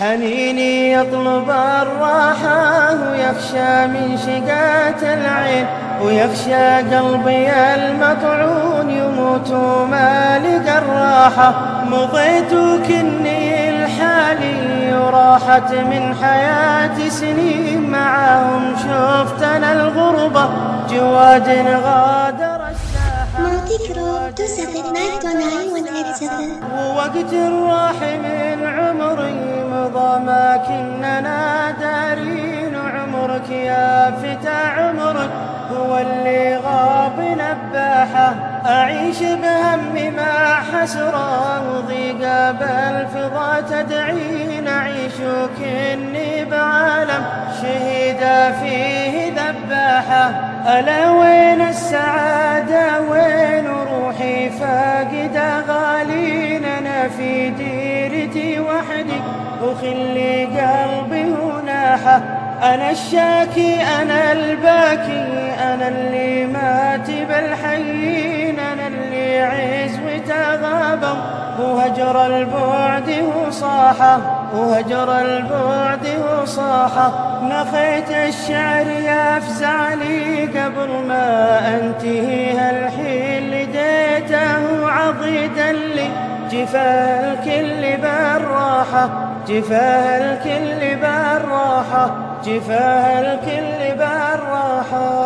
حنيني يطلب الراحة ويخشى من شقات العين ويخشى قلبي المطعون يموت وما لقى الراحة. مضيت كني الحالي وراحت من حياتي سنين معاهم شفت أنا الغربة جواد غادر الساحة. Multi Group 279 ووقت الراح من يا فتى عمرك هو اللي غاب نباحه. أعيش بهم مع حسرة وضيقة بالفضا تدعين أعيش وكني بعالم شهيدة فيه ذباحة. ألا وين السعادة وين روحي؟ فاقدة غالين أنا في ديرتي وحدي. وخلي قلبي وناحة أنا الشاكي أنا الباكي أنا اللي مات بالحيين أنا اللي عزوته غابوا وهجر البعد وصاحة وهجر البعد وصاحة نخيت الشعر يفزع لي قبل ما أنتهي هالحين لديته عضيدا لي جفاه الكل بالراحة. جفاه الكل بالراحة. جفاه الكل بالراحة